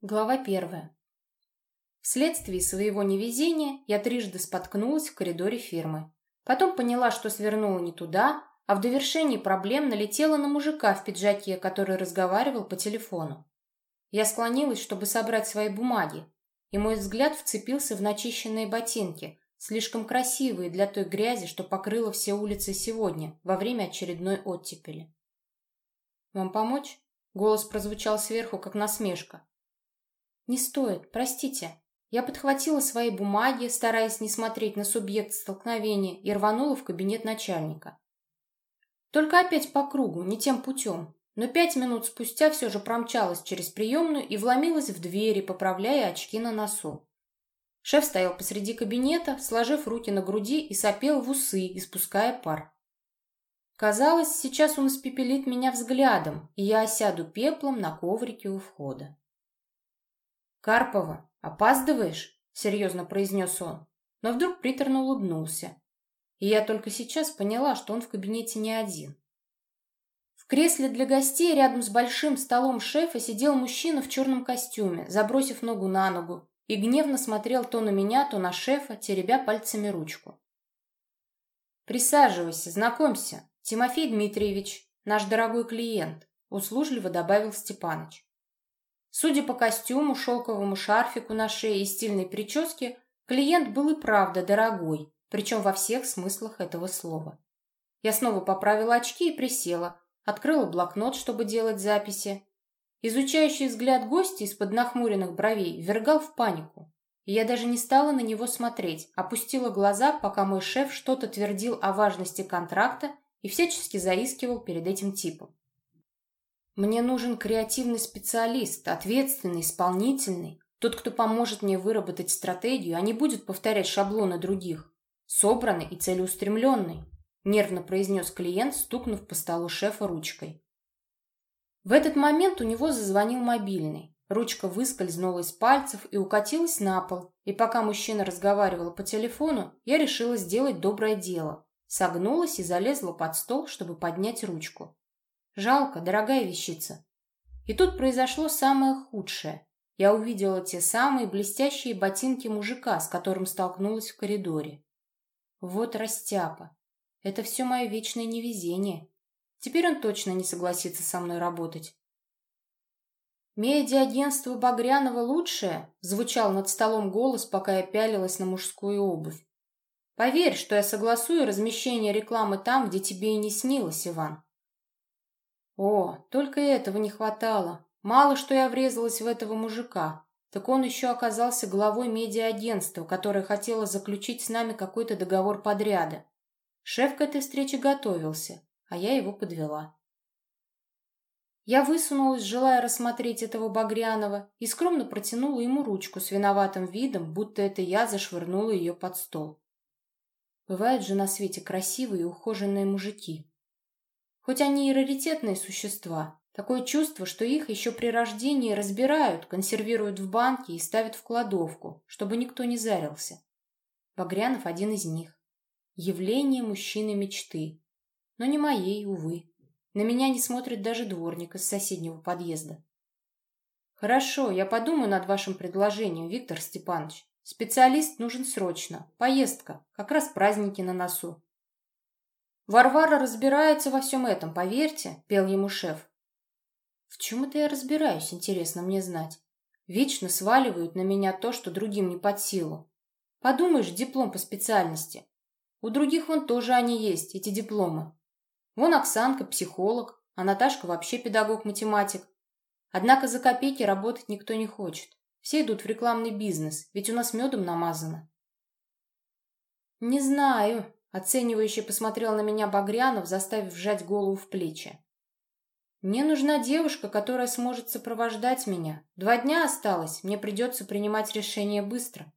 Глава первая. Вследствие своего невезения я трижды споткнулась в коридоре фирмы. Потом поняла, что свернула не туда, а в довершении проблем налетела на мужика в пиджаке, который разговаривал по телефону. Я склонилась, чтобы собрать свои бумаги, и мой взгляд вцепился в начищенные ботинки, слишком красивые для той грязи, что покрыла все улицы сегодня, во время очередной оттепели. «Вам помочь?» Голос прозвучал сверху, как насмешка. «Не стоит, простите». Я подхватила свои бумаги, стараясь не смотреть на субъект столкновения, и рванула в кабинет начальника. Только опять по кругу, не тем путем. Но пять минут спустя все же промчалась через приемную и вломилась в двери, поправляя очки на носу. Шеф стоял посреди кабинета, сложив руки на груди и сопел в усы, испуская пар. Казалось, сейчас он испепелит меня взглядом, и я осяду пеплом на коврике у входа. «Карпова, опаздываешь?» — серьезно произнес он, но вдруг приторно улыбнулся. И я только сейчас поняла, что он в кабинете не один. В кресле для гостей рядом с большим столом шефа сидел мужчина в черном костюме, забросив ногу на ногу, и гневно смотрел то на меня, то на шефа, теребя пальцами ручку. «Присаживайся, знакомься, Тимофей Дмитриевич, наш дорогой клиент», услужливо добавил Степаныч. Судя по костюму, шелковому шарфику на шее и стильной прическе, клиент был и правда дорогой, причем во всех смыслах этого слова. Я снова поправила очки и присела, открыла блокнот, чтобы делать записи. Изучающий взгляд гостя из-под нахмуренных бровей ввергал в панику. И я даже не стала на него смотреть, опустила глаза, пока мой шеф что-то твердил о важности контракта и всячески заискивал перед этим типом. Мне нужен креативный специалист, ответственный, исполнительный, тот, кто поможет мне выработать стратегию, а не будет повторять шаблоны других. Собранный и целеустремленный, нервно произнес клиент, стукнув по столу шефа ручкой. В этот момент у него зазвонил мобильный. Ручка выскользнула из пальцев и укатилась на пол, и пока мужчина разговаривал по телефону, я решила сделать доброе дело. Согнулась и залезла под стол, чтобы поднять ручку. Жалко, дорогая вещица. И тут произошло самое худшее. Я увидела те самые блестящие ботинки мужика, с которым столкнулась в коридоре. Вот растяпа. Это все мое вечное невезение. Теперь он точно не согласится со мной работать. «Медиа-агентство Багрянова лучшее?» — звучал над столом голос, пока я пялилась на мужскую обувь. «Поверь, что я согласую размещение рекламы там, где тебе и не снилось, Иван». О, только этого не хватало. Мало что я врезалась в этого мужика. Так он еще оказался главой медиа-агентства, которое хотело заключить с нами какой-то договор подряда. Шеф к этой встрече готовился, а я его подвела. Я высунулась, желая рассмотреть этого Багрянова, и скромно протянула ему ручку с виноватым видом, будто это я зашвырнула ее под стол. Бывают же на свете красивые и ухоженные мужики. Хоть они и раритетные существа, такое чувство, что их еще при рождении разбирают, консервируют в банке и ставят в кладовку, чтобы никто не зарился. Багрянов один из них. Явление мужчины мечты. Но не моей, увы. На меня не смотрит даже дворник из соседнего подъезда. Хорошо, я подумаю над вашим предложением, Виктор Степанович. Специалист нужен срочно. Поездка. Как раз праздники на носу. Варвара разбирается во всем этом, поверьте, пел ему шеф. В чем это я разбираюсь, интересно мне знать. Вечно сваливают на меня то, что другим не под силу. Подумаешь, диплом по специальности. У других вон тоже они есть, эти дипломы. Вон Оксанка психолог, а Наташка вообще педагог-математик. Однако за копейки работать никто не хочет. Все идут в рекламный бизнес, ведь у нас медом намазано. Не знаю, Оценивающе посмотрел на меня Багрянов, заставив сжать голову в плечи. «Мне нужна девушка, которая сможет сопровождать меня. Два дня осталось, мне придется принимать решение быстро».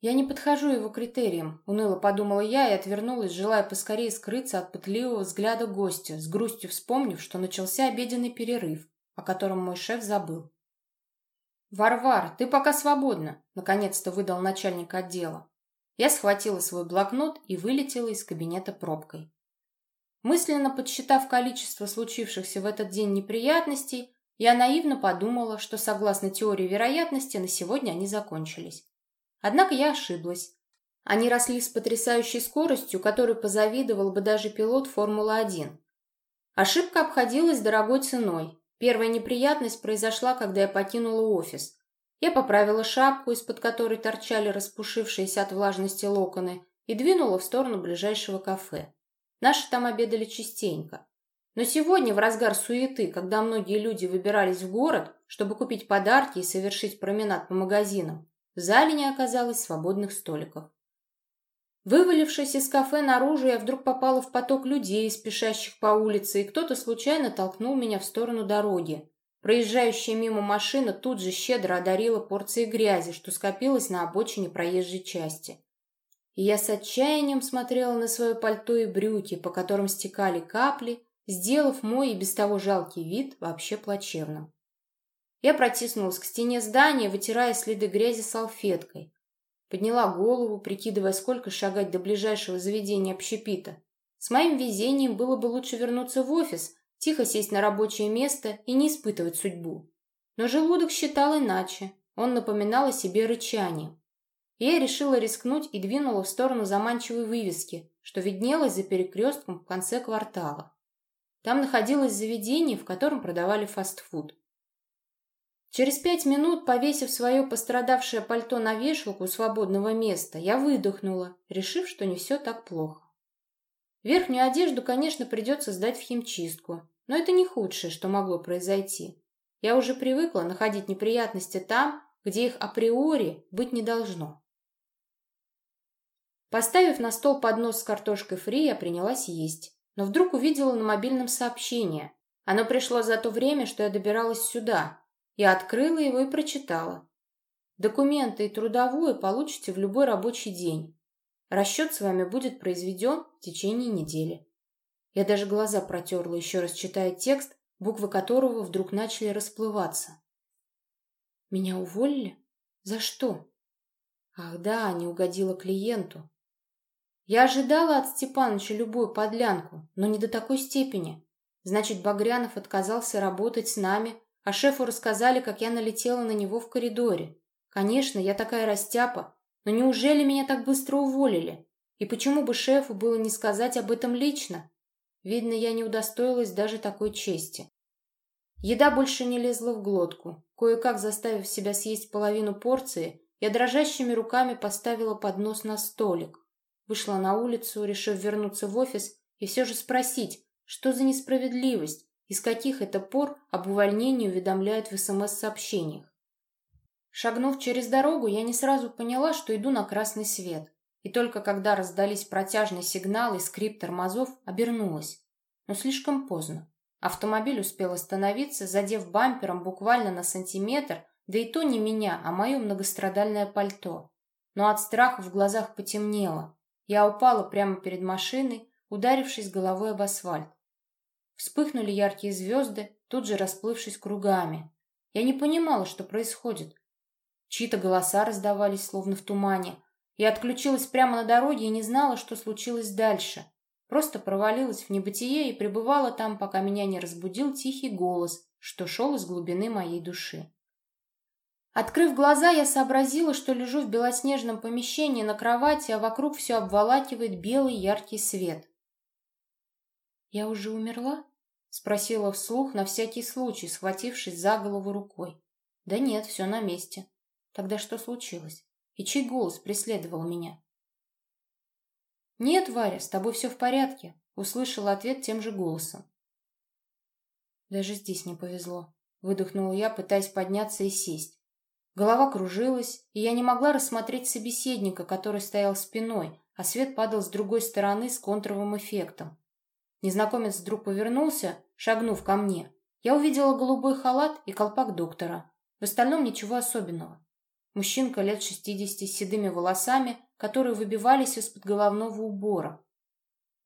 «Я не подхожу его критериям», — уныло подумала я и отвернулась, желая поскорее скрыться от пытливого взгляда гостя, с грустью вспомнив, что начался обеденный перерыв, о котором мой шеф забыл. «Варвар, ты пока свободна», — наконец-то выдал начальник отдела. Я схватила свой блокнот и вылетела из кабинета пробкой. Мысленно подсчитав количество случившихся в этот день неприятностей, Я наивно подумала, что согласно теории вероятности на сегодня они закончились. Однако я ошиблась. Они росли с потрясающей скоростью, которой позавидовал бы даже пилот Формулы-1. Ошибка обходилась дорогой ценой. Первая неприятность произошла, когда я покинула офис. Я поправила шапку, из-под которой торчали распушившиеся от влажности локоны, и двинула в сторону ближайшего кафе. Наши там обедали частенько. Но сегодня, в разгар суеты, когда многие люди выбирались в город, чтобы купить подарки и совершить променад по магазинам, в зале не оказалось свободных столиков. Вывалившись из кафе наружу, я вдруг попала в поток людей, спешащих по улице, и кто-то случайно толкнул меня в сторону дороги. Проезжающая мимо машина тут же щедро одарила порцией грязи, что скопилось на обочине проезжей части. И я с отчаянием смотрела на свое пальто и брюки, по которым стекали капли, сделав мой и без того жалкий вид вообще плачевным. Я протиснулась к стене здания, вытирая следы грязи салфеткой. Подняла голову, прикидывая, сколько шагать до ближайшего заведения общепита. С моим везением было бы лучше вернуться в офис, тихо сесть на рабочее место и не испытывать судьбу. Но желудок считал иначе. Он напоминал о себе рычание. я решила рискнуть и двинула в сторону заманчивой вывески, что виднелось за перекрестком в конце квартала. Там находилось заведение, в котором продавали фастфуд. Через пять минут, повесив свое пострадавшее пальто на вешалку свободного места, я выдохнула, решив, что не все так плохо. Верхнюю одежду, конечно, придется сдать в химчистку, но это не худшее, что могло произойти. Я уже привыкла находить неприятности там, где их априори быть не должно. Поставив на стол поднос с картошкой фри, я принялась есть но вдруг увидела на мобильном сообщение. Оно пришло за то время, что я добиралась сюда. Я открыла его и прочитала. Документы и трудовую получите в любой рабочий день. Расчет с вами будет произведен в течение недели. Я даже глаза протерла, еще раз читая текст, буквы которого вдруг начали расплываться. Меня уволили? За что? Ах да, не угодила клиенту. Я ожидала от Степановича любую подлянку, но не до такой степени. Значит, Багрянов отказался работать с нами, а шефу рассказали, как я налетела на него в коридоре. Конечно, я такая растяпа, но неужели меня так быстро уволили? И почему бы шефу было не сказать об этом лично? Видно, я не удостоилась даже такой чести. Еда больше не лезла в глотку. Кое-как заставив себя съесть половину порции, я дрожащими руками поставила поднос на столик. Вышла на улицу, решив вернуться в офис и все же спросить, что за несправедливость, из каких это пор об увольнении уведомляют в СМС-сообщениях. Шагнув через дорогу, я не сразу поняла, что иду на красный свет. И только когда раздались протяжный сигнал и скрип тормозов, обернулась. Но слишком поздно. Автомобиль успел остановиться, задев бампером буквально на сантиметр, да и то не меня, а мое многострадальное пальто. Но от страха в глазах потемнело. Я упала прямо перед машиной, ударившись головой об асфальт. Вспыхнули яркие звезды, тут же расплывшись кругами. Я не понимала, что происходит. Чьи-то голоса раздавались, словно в тумане. Я отключилась прямо на дороге и не знала, что случилось дальше. Просто провалилась в небытие и пребывала там, пока меня не разбудил тихий голос, что шел из глубины моей души. Открыв глаза, я сообразила, что лежу в белоснежном помещении на кровати, а вокруг все обволакивает белый яркий свет. «Я уже умерла?» — спросила вслух на всякий случай, схватившись за голову рукой. «Да нет, все на месте. Тогда что случилось? И чей голос преследовал меня?» «Нет, Варя, с тобой все в порядке», — услышала ответ тем же голосом. «Даже здесь не повезло», — выдохнула я, пытаясь подняться и сесть. Голова кружилась, и я не могла рассмотреть собеседника, который стоял спиной, а свет падал с другой стороны с контровым эффектом. Незнакомец вдруг повернулся, шагнув ко мне. Я увидела голубой халат и колпак доктора. В остальном ничего особенного. Мужчинка лет шестидесяти с седыми волосами, которые выбивались из-под головного убора.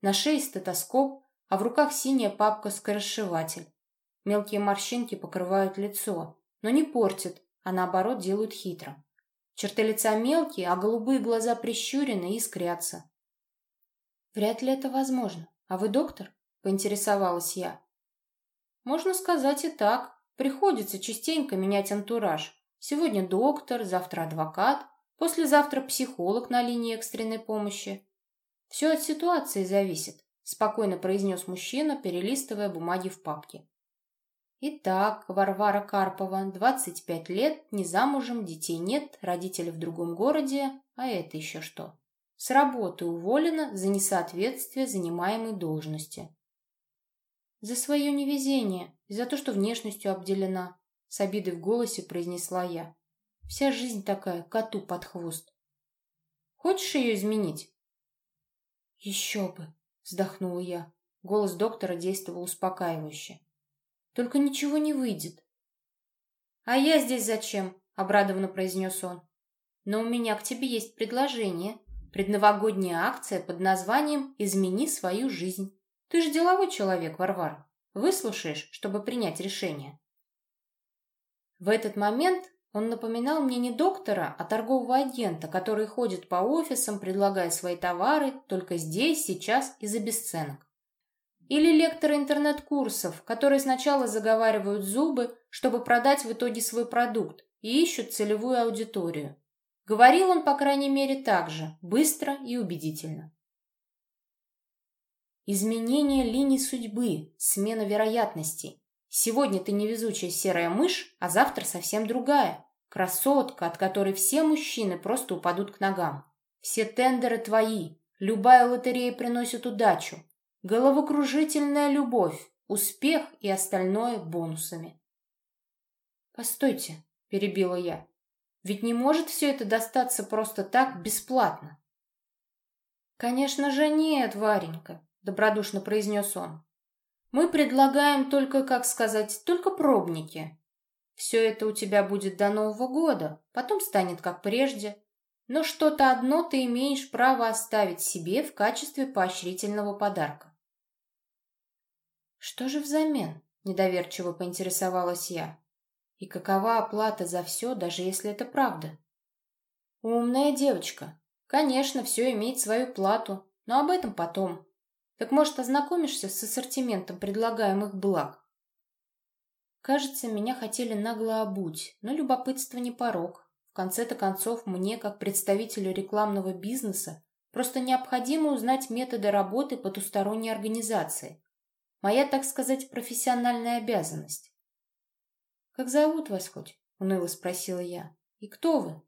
На шее стетоскоп, а в руках синяя папка-скоросшиватель. Мелкие морщинки покрывают лицо, но не портят, а наоборот делают хитро. Черты лица мелкие, а голубые глаза прищурены и искрятся. Вряд ли это возможно. А вы доктор? Поинтересовалась я. Можно сказать и так, Приходится частенько менять антураж. Сегодня доктор, завтра адвокат, послезавтра психолог на линии экстренной помощи. Все от ситуации зависит, спокойно произнес мужчина, перелистывая бумаги в папке. Итак, Варвара Карпова, 25 лет, не замужем, детей нет, родители в другом городе, а это еще что? С работы уволена за несоответствие занимаемой должности. За свое невезение за то, что внешностью обделена, с обидой в голосе произнесла я. Вся жизнь такая, коту под хвост. Хочешь ее изменить? Еще бы, вздохнула я. Голос доктора действовал успокаивающе. Только ничего не выйдет. А я здесь зачем? Обрадованно произнес он. Но у меня к тебе есть предложение. Предновогодняя акция под названием «Измени свою жизнь». Ты же деловой человек, Варвара. Выслушаешь, чтобы принять решение. В этот момент он напоминал мне не доктора, а торгового агента, который ходит по офисам, предлагая свои товары только здесь, сейчас и за бесценок. Или лектора интернет-курсов, которые сначала заговаривают зубы, чтобы продать в итоге свой продукт, и ищут целевую аудиторию. Говорил он, по крайней мере, так же, быстро и убедительно. Изменение линий судьбы, смена вероятностей. Сегодня ты невезучая серая мышь, а завтра совсем другая. Красотка, от которой все мужчины просто упадут к ногам. Все тендеры твои. Любая лотерея приносит удачу. Головокружительная любовь, успех и остальное бонусами. «Постойте», — перебила я, ведь не может все это достаться просто так, бесплатно. «Конечно же нет, Варенька», — добродушно произнес он. «Мы предлагаем только, как сказать, только пробники. Все это у тебя будет до Нового года, потом станет как прежде. Но что-то одно ты имеешь право оставить себе в качестве поощрительного подарка». «Что же взамен?» — недоверчиво поинтересовалась я. И какова оплата за все, даже если это правда? Умная девочка. Конечно, все имеет свою плату, но об этом потом. Так может, ознакомишься с ассортиментом предлагаемых благ? Кажется, меня хотели нагло обуть, но любопытство не порог. В конце-то концов, мне, как представителю рекламного бизнеса, просто необходимо узнать методы работы потусторонней организации. Моя, так сказать, профессиональная обязанность. «Как зовут вас хоть?» — уныло спросила я. «И кто вы?»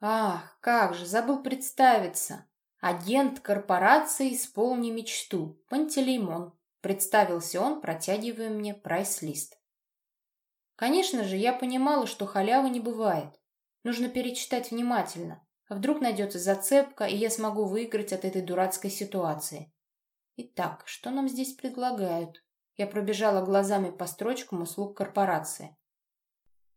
«Ах, как же, забыл представиться. Агент корпорации «Исполни мечту», Пантелеймон», — представился он, протягивая мне прайс-лист. Конечно же, я понимала, что халявы не бывает. Нужно перечитать внимательно, а вдруг найдется зацепка, и я смогу выиграть от этой дурацкой ситуации. Итак, что нам здесь предлагают? Я пробежала глазами по строчкам услуг корпорации.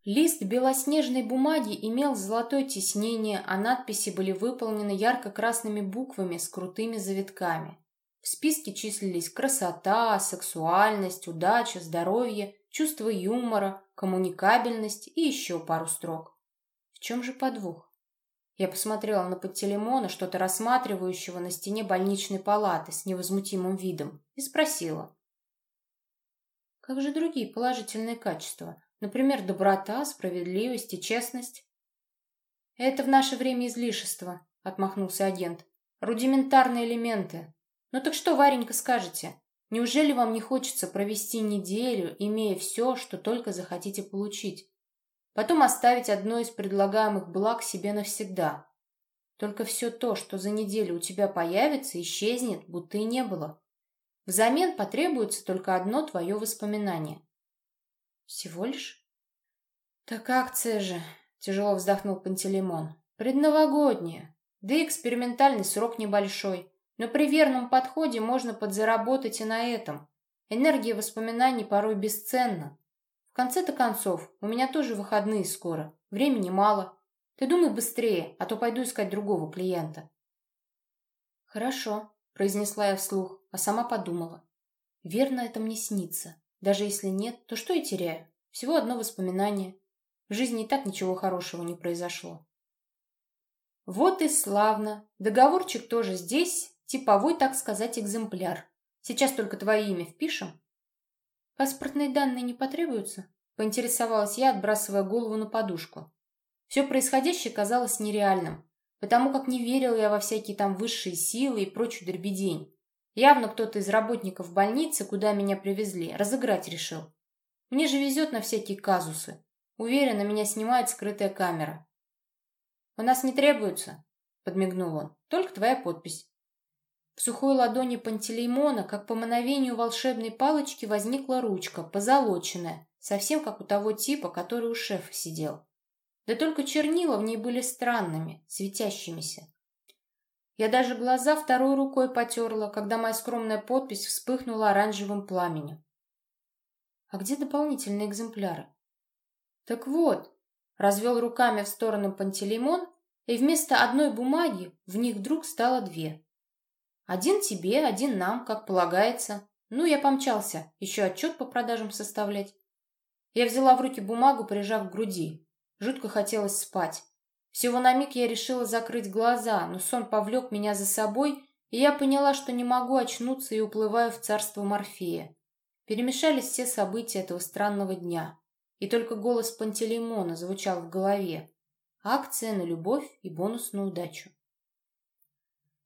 Лист белоснежной бумаги имел золотое тиснение, а надписи были выполнены ярко-красными буквами с крутыми завитками. В списке числились красота, сексуальность, удача, здоровье, чувство юмора, коммуникабельность и еще пару строк. В чем же подвох? Я посмотрела на Пантелеймона, что-то рассматривающего на стене больничной палаты с невозмутимым видом, и спросила. Как же другие положительные качества? Например, доброта, справедливость и честность? Это в наше время излишество, отмахнулся агент. Рудиментарные элементы. Ну так что, Варенька, скажете? Неужели вам не хочется провести неделю, имея все, что только захотите получить? Потом оставить одно из предлагаемых благ себе навсегда. Только все то, что за неделю у тебя появится, исчезнет, будто и не было. Взамен потребуется только одно твое воспоминание. Всего лишь? Так акция же, тяжело вздохнул Пантелеймон. Предновогодняя. Да и экспериментальный срок небольшой. Но при верном подходе можно подзаработать и на этом. Энергия воспоминаний порой бесценна. В конце-то концов, у меня тоже выходные скоро. Времени мало. Ты думай быстрее, а то пойду искать другого клиента. Хорошо, произнесла я вслух а сама подумала. Верно, это мне снится. Даже если нет, то что я теряю? Всего одно воспоминание. В жизни и так ничего хорошего не произошло. Вот и славно. Договорчик тоже здесь, типовой, так сказать, экземпляр. Сейчас только твое имя впишем. Паспортные данные не потребуются? Поинтересовалась я, отбрасывая голову на подушку. Все происходящее казалось нереальным, потому как не верил я во всякие там высшие силы и прочую дребедень. Явно кто-то из работников больницы, куда меня привезли, разыграть решил. Мне же везет на всякие казусы. Уверена, меня снимает скрытая камера. «У нас не требуется», — подмигнул он, — «только твоя подпись». В сухой ладони Пантелеймона, как по мановению волшебной палочки, возникла ручка, позолоченная, совсем как у того типа, который у шефа сидел. Да только чернила в ней были странными, светящимися. Я даже глаза второй рукой потерла, когда моя скромная подпись вспыхнула оранжевым пламенем. А где дополнительные экземпляры? Так вот, развел руками в сторону Пантелеймон, и вместо одной бумаги в них вдруг стало две. Один тебе, один нам, как полагается. Ну, я помчался, еще отчет по продажам составлять. Я взяла в руки бумагу, прижав к груди. Жутко хотелось спать. Всего на миг я решила закрыть глаза, но сон повлек меня за собой, и я поняла, что не могу очнуться и уплываю в царство Морфея. Перемешались все события этого странного дня. И только голос Пантелеймона звучал в голове. Акция на любовь и бонус на удачу.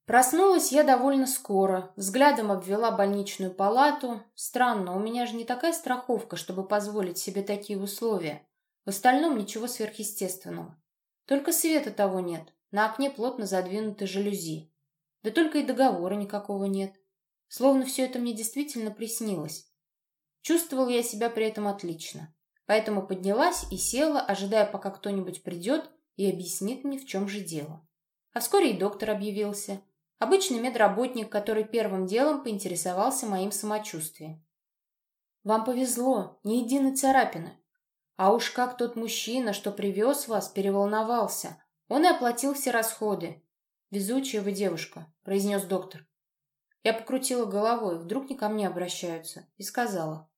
Проснулась я довольно скоро, взглядом обвела больничную палату. Странно, у меня же не такая страховка, чтобы позволить себе такие условия. В остальном ничего сверхъестественного. Только света того нет, на окне плотно задвинуты жалюзи. Да только и договора никакого нет. Словно все это мне действительно приснилось. Чувствовал я себя при этом отлично. Поэтому поднялась и села, ожидая, пока кто-нибудь придет и объяснит мне, в чем же дело. А вскоре и доктор объявился. Обычный медработник, который первым делом поинтересовался моим самочувствием. «Вам повезло, ни единой царапины. А уж как тот мужчина, что привез вас, переволновался. Он и оплатил все расходы. Везучая вы девушка», — произнес доктор. Я покрутила головой, вдруг не ко мне обращаются, и сказала.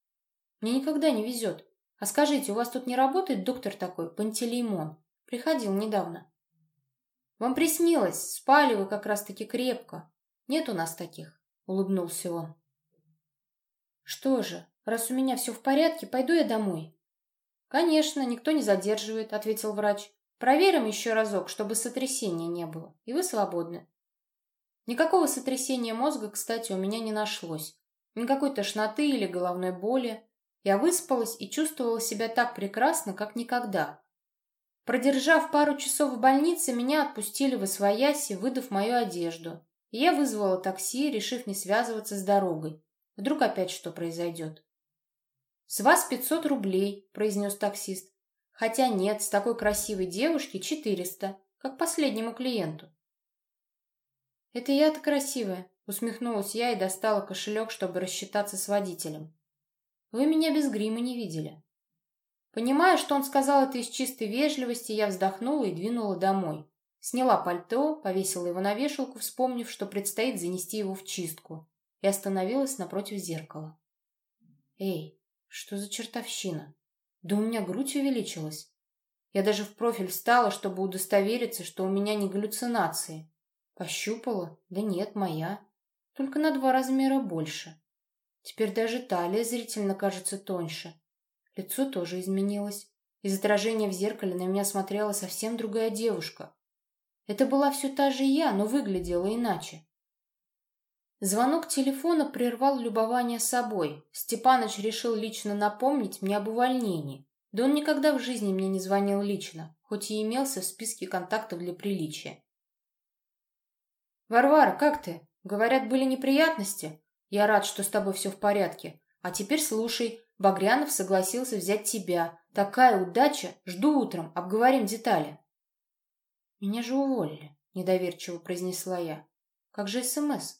Мне никогда не везет. А скажите, у вас тут не работает доктор такой, Пантелеймон? Приходил недавно. Вам приснилось, спали вы как раз-таки крепко. Нет у нас таких, улыбнулся он. Что же, раз у меня все в порядке, пойду я домой. Конечно, никто не задерживает, ответил врач. Проверим еще разок, чтобы сотрясения не было, и вы свободны. Никакого сотрясения мозга, кстати, у меня не нашлось. Никакой тошноты или головной боли. Я выспалась и чувствовала себя так прекрасно, как никогда. Продержав пару часов в больнице, меня отпустили в Освояси, выдав мою одежду. И я вызвала такси, решив не связываться с дорогой. Вдруг опять что произойдет. «С вас пятьсот рублей», — произнес таксист. «Хотя нет, с такой красивой девушки четыреста, как последнему клиенту». «Это я-то красивая», — усмехнулась я и достала кошелек, чтобы рассчитаться с водителем. Вы меня без грима не видели. Понимая, что он сказал это из чистой вежливости, я вздохнула и двинула домой. Сняла пальто, повесила его на вешалку, вспомнив, что предстоит занести его в чистку, и остановилась напротив зеркала. Эй, что за чертовщина? Да у меня грудь увеличилась. Я даже в профиль встала, чтобы удостовериться, что у меня не галлюцинации. Пощупала. Да нет, моя. Только на два размера больше. Теперь даже талия зрительно кажется тоньше. Лицо тоже изменилось. Из отражения в зеркале на меня смотрела совсем другая девушка. Это была все та же я, но выглядела иначе. Звонок телефона прервал любование собой. Степаныч решил лично напомнить мне об увольнении. Да он никогда в жизни мне не звонил лично, хоть и имелся в списке контактов для приличия. «Варвара, как ты? Говорят, были неприятности?» Я рад, что с тобой все в порядке. А теперь слушай, Багрянов согласился взять тебя. Такая удача. Жду утром, обговорим детали. Меня же уволили, недоверчиво произнесла я. Как же СМС?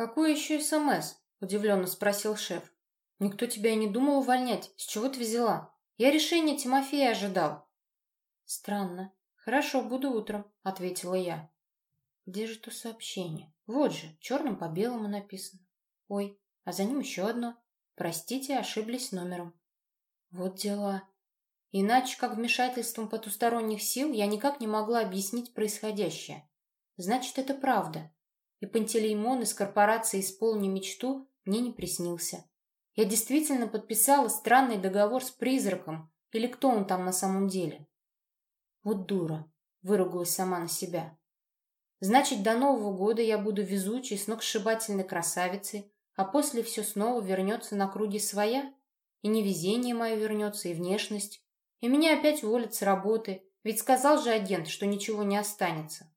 Какой еще СМС? Удивленно спросил шеф. Никто тебя и не думал увольнять. С чего ты взяла? Я решение Тимофея ожидал. Странно. Хорошо, буду утром, ответила я. Где же то сообщение? Вот же, черным по белому написано. Ой, а за ним еще одно. Простите, ошиблись номером. Вот дела. Иначе, как вмешательством потусторонних сил, я никак не могла объяснить происходящее. Значит, это правда. И Пантелеймон из корпорации «Исполни мечту» мне не приснился. Я действительно подписала странный договор с призраком, или кто он там на самом деле? Вот дура, выругалась сама на себя. Значит, до Нового года я буду везучей, сногсшибательной красавицей, а после все снова вернется на круги своя? И невезение мое вернется, и внешность. И меня опять уволят с работы, ведь сказал же агент, что ничего не останется.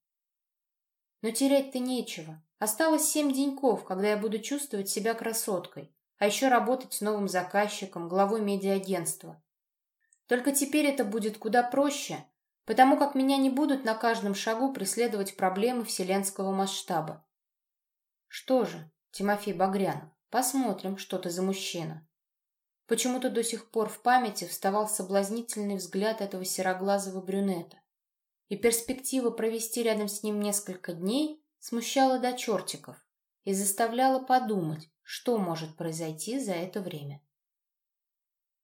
Но терять-то нечего. Осталось семь деньков, когда я буду чувствовать себя красоткой, а еще работать с новым заказчиком, главой медиагентства. Только теперь это будет куда проще, потому как меня не будут на каждом шагу преследовать проблемы вселенского масштаба. Что же, Тимофей Багрянов, посмотрим, что ты за мужчина. Почему-то до сих пор в памяти вставал соблазнительный взгляд этого сероглазого брюнета. И перспектива провести рядом с ним несколько дней смущала до чертиков и заставляла подумать, что может произойти за это время.